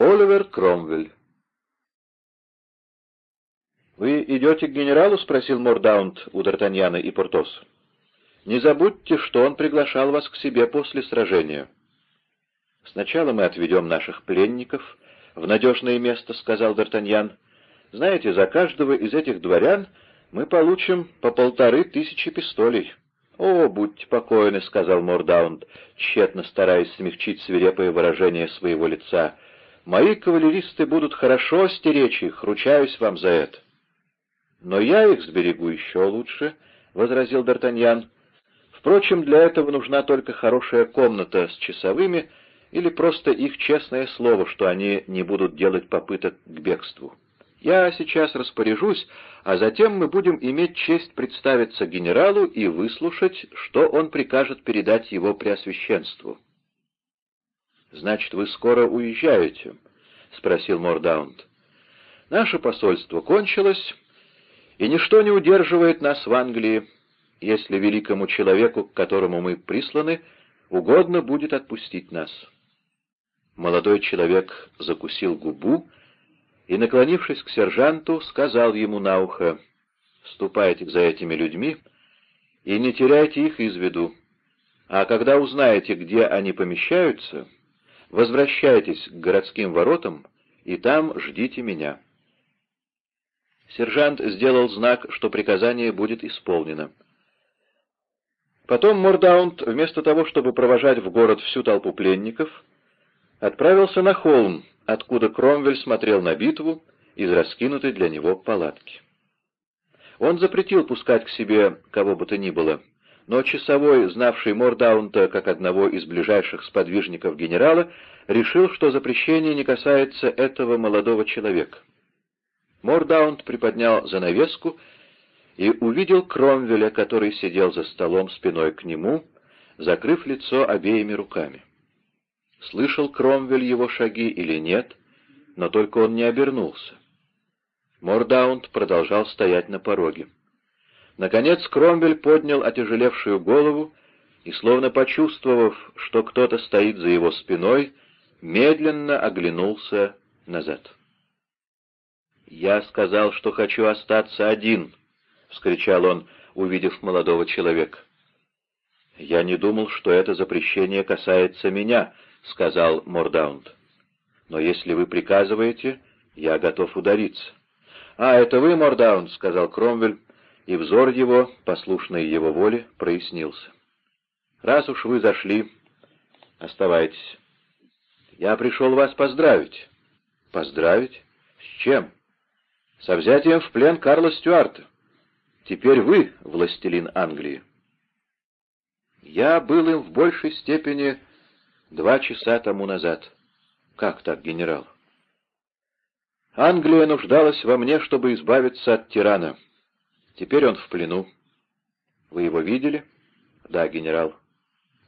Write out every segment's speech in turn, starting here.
Оливер Кромвель «Вы идете к генералу?» — спросил Мордаунд у Д'Артаньяна и Портоса. «Не забудьте, что он приглашал вас к себе после сражения». «Сначала мы отведем наших пленников в надежное место», — сказал Д'Артаньян. «Знаете, за каждого из этих дворян мы получим по полторы тысячи пистолей». «О, будьте покойны», — сказал Мордаунд, тщетно стараясь смягчить свирепое выражение своего лица. «Мои кавалеристы будут хорошо стеречь их, ручаюсь вам за это». «Но я их сберегу еще лучше», — возразил Д'Артаньян. «Впрочем, для этого нужна только хорошая комната с часовыми или просто их честное слово, что они не будут делать попыток к бегству. Я сейчас распоряжусь, а затем мы будем иметь честь представиться генералу и выслушать, что он прикажет передать его преосвященству». «Значит, вы скоро уезжаете?» — спросил Мордаунд. «Наше посольство кончилось» И ничто не удерживает нас в Англии, если великому человеку, к которому мы присланы, угодно будет отпустить нас. Молодой человек закусил губу и, наклонившись к сержанту, сказал ему на ухо, «Ступайте за этими людьми и не теряйте их из виду, а когда узнаете, где они помещаются, возвращайтесь к городским воротам и там ждите меня». Сержант сделал знак, что приказание будет исполнено. Потом Мордаунд, вместо того, чтобы провожать в город всю толпу пленников, отправился на холм, откуда Кромвель смотрел на битву из раскинутой для него палатки. Он запретил пускать к себе кого бы то ни было, но часовой, знавший Мордаунта как одного из ближайших сподвижников генерала, решил, что запрещение не касается этого молодого человека. Мордаунд приподнял занавеску и увидел Кромвеля, который сидел за столом спиной к нему, закрыв лицо обеими руками. Слышал Кромвель его шаги или нет, но только он не обернулся. Мордаунд продолжал стоять на пороге. Наконец Кромвель поднял отяжелевшую голову и, словно почувствовав, что кто-то стоит за его спиной, медленно оглянулся назад. «Я сказал, что хочу остаться один», — вскричал он, увидев молодого человека. «Я не думал, что это запрещение касается меня», — сказал Мордаунд. «Но если вы приказываете, я готов удариться». «А, это вы, Мордаунд», — сказал Кромвель, и взор его, послушный его воле, прояснился. «Раз уж вы зашли, оставайтесь. Я пришел вас поздравить». «Поздравить? С чем?» со взятием в плен Карла Стюарта. Теперь вы властелин Англии. Я был им в большей степени два часа тому назад. Как так, генерал? Англия нуждалась во мне, чтобы избавиться от тирана. Теперь он в плену. Вы его видели? Да, генерал.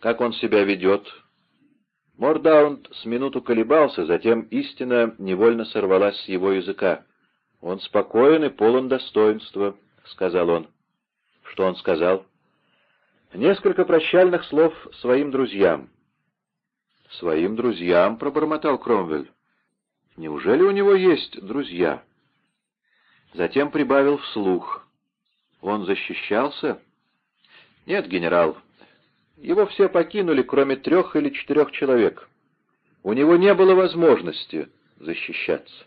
Как он себя ведет? Мордаунд с минуту колебался, затем истина невольно сорвалась с его языка. «Он спокоен и полон достоинства», — сказал он. «Что он сказал?» «Несколько прощальных слов своим друзьям». «Своим друзьям?» — пробормотал Кромвель. «Неужели у него есть друзья?» Затем прибавил вслух. «Он защищался?» «Нет, генерал. Его все покинули, кроме трех или четырех человек. У него не было возможности защищаться».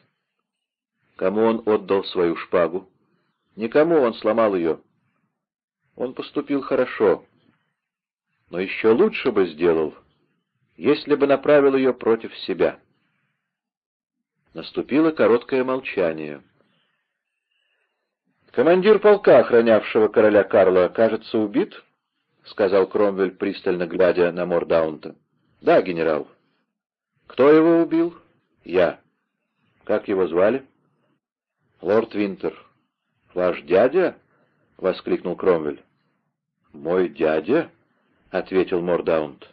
Кому он отдал свою шпагу? Никому он сломал ее. Он поступил хорошо, но еще лучше бы сделал, если бы направил ее против себя. Наступило короткое молчание. «Командир полка, охранявшего короля Карла, кажется, убит?» — сказал Кромвель, пристально глядя на Мордаунта. «Да, генерал». «Кто его убил?» «Я». «Как его звали?» «Лорд Винтер, ваш дядя?» — воскликнул Кромвель. «Мой дядя?» — ответил Мордаунд.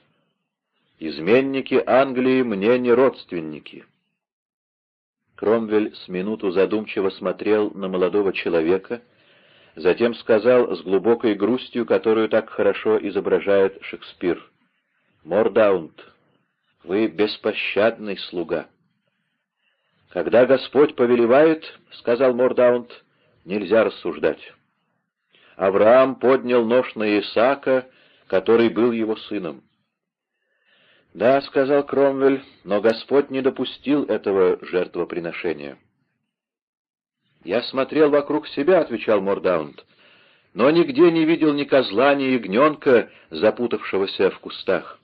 «Изменники Англии мне не родственники». Кромвель с минуту задумчиво смотрел на молодого человека, затем сказал с глубокой грустью, которую так хорошо изображает Шекспир. «Мордаунд, вы беспощадный слуга. «Когда Господь повелевает, — сказал Мордаунд, — нельзя рассуждать. Авраам поднял нож на Исаака, который был его сыном. «Да», — сказал Кромвель, — «но Господь не допустил этого жертвоприношения». «Я смотрел вокруг себя», — отвечал Мордаунд, — «но нигде не видел ни козла, ни ягненка, запутавшегося в кустах».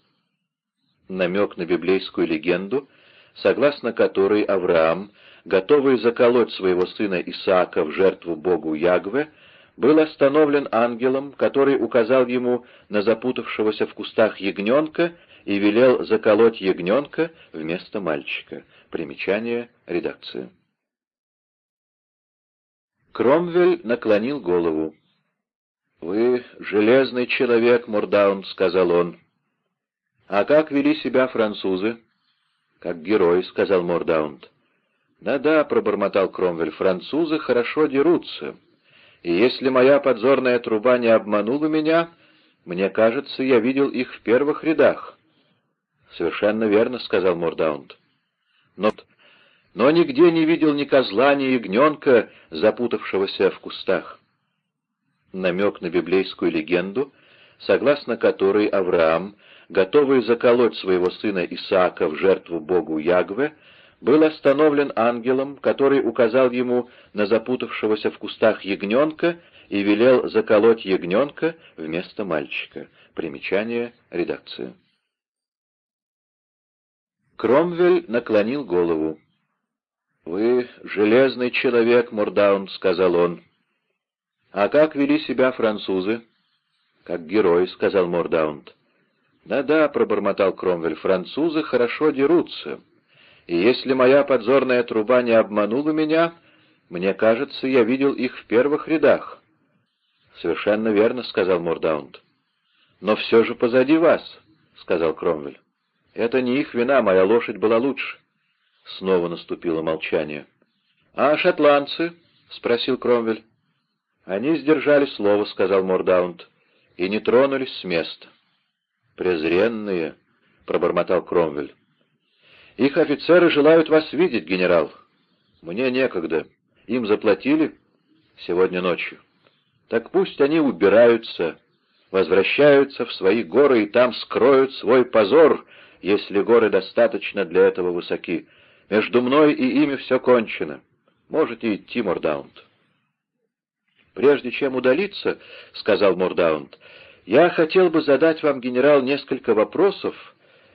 Намек на библейскую легенду, согласно которой Авраам, готовый заколоть своего сына Исаака в жертву Богу Ягве, был остановлен ангелом, который указал ему на запутавшегося в кустах ягненка и велел заколоть ягненка вместо мальчика. Примечание редакции. Кромвель наклонил голову. «Вы железный человек, Мордаун», — сказал он. «А как вели себя французы?» «Как герой», — сказал Мордаунд. «Да-да», — пробормотал Кромвель, — «французы хорошо дерутся. И если моя подзорная труба не обманула меня, мне кажется, я видел их в первых рядах. «Совершенно верно», — сказал Мордаунд. «Но, но нигде не видел ни козла, ни ягненка, запутавшегося в кустах». Намек на библейскую легенду, согласно которой Авраам, готовый заколоть своего сына Исаака в жертву богу Ягве, был остановлен ангелом, который указал ему на запутавшегося в кустах ягненка и велел заколоть ягненка вместо мальчика. Примечание редакции. Кромвель наклонил голову. «Вы железный человек, Мордаун», — сказал он. «А как вели себя французы?» «Как герой», — сказал Мордаунд. «Да-да», — пробормотал Кромвель, — «французы хорошо дерутся. И если моя подзорная труба не обманула меня, мне кажется, я видел их в первых рядах». «Совершенно верно», — сказал Мордаунд. «Но все же позади вас», — сказал Кромвель. Это не их вина, моя лошадь была лучше. Снова наступило молчание. — А шотландцы? — спросил Кромвель. — Они сдержали слово, — сказал Мордаунд, — и не тронулись с места. — Презренные, — пробормотал Кромвель. — Их офицеры желают вас видеть, генерал. — Мне некогда. Им заплатили сегодня ночью. Так пусть они убираются, возвращаются в свои горы и там скроют свой позор, если горы достаточно для этого высоки. Между мной и ими все кончено. Можете идти, Мордаунд. «Прежде чем удалиться, — сказал Мордаунд, — я хотел бы задать вам, генерал, несколько вопросов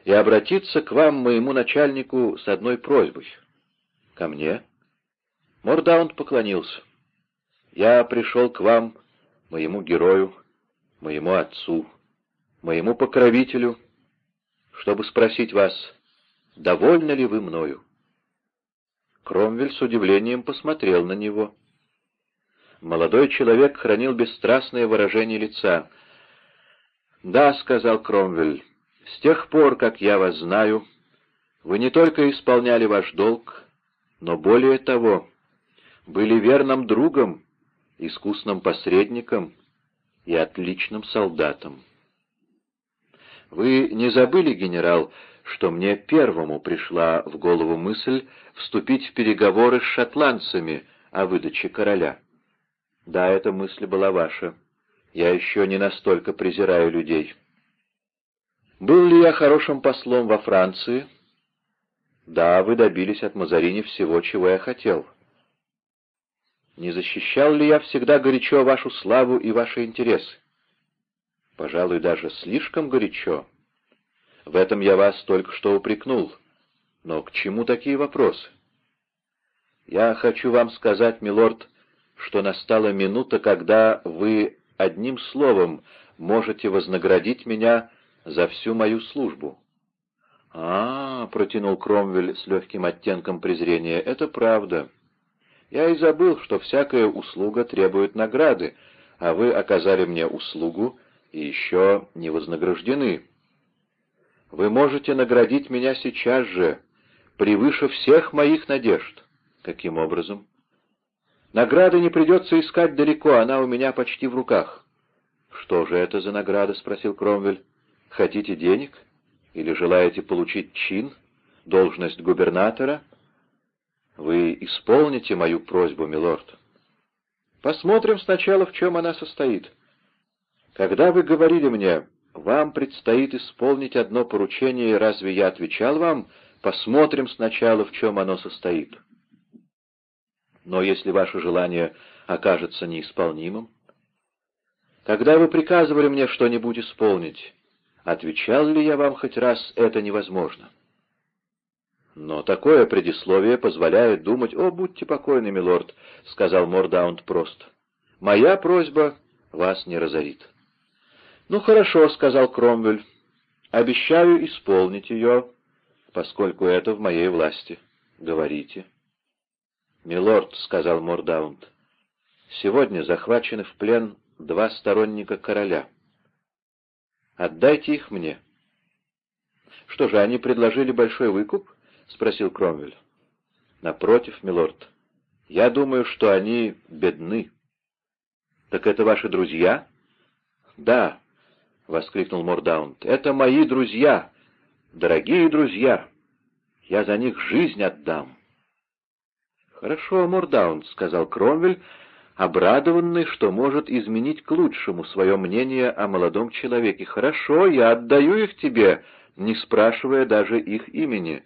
и обратиться к вам, моему начальнику, с одной просьбой». «Ко мне?» Мордаунд поклонился. «Я пришел к вам, моему герою, моему отцу, моему покровителю» чтобы спросить вас, довольны ли вы мною?» Кромвель с удивлением посмотрел на него. Молодой человек хранил бесстрастное выражение лица. «Да», — сказал Кромвель, — «с тех пор, как я вас знаю, вы не только исполняли ваш долг, но более того, были верным другом, искусным посредником и отличным солдатом». Вы не забыли, генерал, что мне первому пришла в голову мысль вступить в переговоры с шотландцами о выдаче короля? Да, эта мысль была ваша. Я еще не настолько презираю людей. Был ли я хорошим послом во Франции? Да, вы добились от Мазарини всего, чего я хотел. Не защищал ли я всегда горячо вашу славу и ваши интересы? Пожалуй, даже слишком горячо. В этом я вас только что упрекнул. Но к чему такие вопросы? Я хочу вам сказать, милорд, что настала минута, когда вы одним словом можете вознаградить меня за всю мою службу. А, протянул Кромвель с легким оттенком презрения, — это правда. Я и забыл, что всякая услуга требует награды, а вы оказали мне услугу, и еще не вознаграждены. Вы можете наградить меня сейчас же, превыше всех моих надежд. Каким образом? Награды не придется искать далеко, она у меня почти в руках. Что же это за награда? — спросил Кромвель. Хотите денег? Или желаете получить чин, должность губернатора? Вы исполните мою просьбу, милорд. Посмотрим сначала, в чем она состоит. Когда вы говорили мне, вам предстоит исполнить одно поручение, разве я отвечал вам, посмотрим сначала, в чем оно состоит? Но если ваше желание окажется неисполнимым? Когда вы приказывали мне что-нибудь исполнить, отвечал ли я вам хоть раз «это невозможно»? Но такое предисловие позволяет думать, «О, будьте покойны, милорд», — сказал Мордаунд просто. «Моя просьба вас не разорит». «Ну, хорошо», — сказал Кромвель. «Обещаю исполнить ее, поскольку это в моей власти. Говорите». «Милорд», — сказал Мордаунд, — «сегодня захвачены в плен два сторонника короля. Отдайте их мне». «Что же, они предложили большой выкуп?» — спросил Кромвель. «Напротив, милорд, я думаю, что они бедны». «Так это ваши друзья?» «Да», — воскликнул Мордаунд, — «это мои друзья, дорогие друзья. Я за них жизнь отдам». «Хорошо, Мордаунд», — сказал Кромвель, обрадованный, что может изменить к лучшему свое мнение о молодом человеке. «Хорошо, я отдаю их тебе, не спрашивая даже их имени».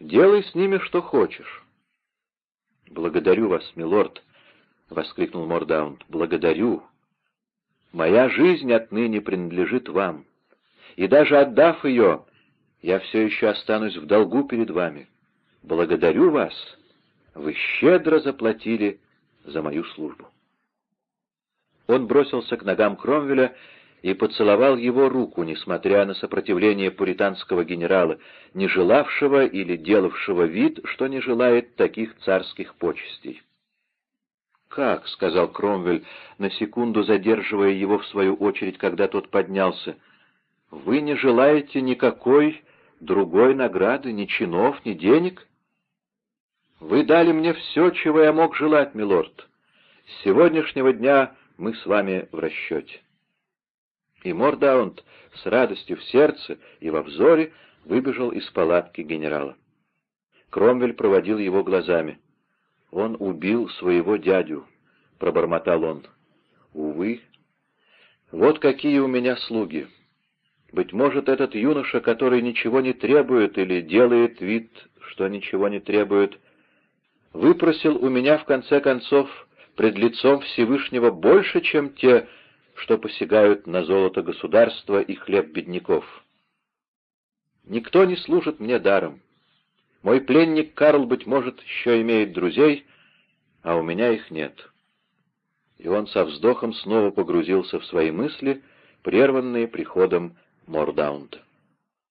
Делай с ними что хочешь. Благодарю вас, милорд, — воскликнул Мордаунд. Благодарю. Моя жизнь отныне принадлежит вам. И даже отдав ее, я все еще останусь в долгу перед вами. Благодарю вас. Вы щедро заплатили за мою службу. Он бросился к ногам Кромвеля и поцеловал его руку, несмотря на сопротивление пуританского генерала, не желавшего или делавшего вид, что не желает таких царских почестей. «Как?» — сказал Кромвель, на секунду задерживая его в свою очередь, когда тот поднялся. «Вы не желаете никакой другой награды, ни чинов, ни денег?» «Вы дали мне все, чего я мог желать, милорд. С сегодняшнего дня мы с вами в расчете». И Мордаунд с радостью в сердце и во взоре выбежал из палатки генерала. Кромвель проводил его глазами. «Он убил своего дядю», — пробормотал он. «Увы. Вот какие у меня слуги. Быть может, этот юноша, который ничего не требует или делает вид, что ничего не требует, выпросил у меня, в конце концов, пред лицом Всевышнего больше, чем те, что посягают на золото государства и хлеб бедняков. Никто не служит мне даром. Мой пленник Карл, быть может, еще имеет друзей, а у меня их нет. И он со вздохом снова погрузился в свои мысли, прерванные приходом Мордаунда.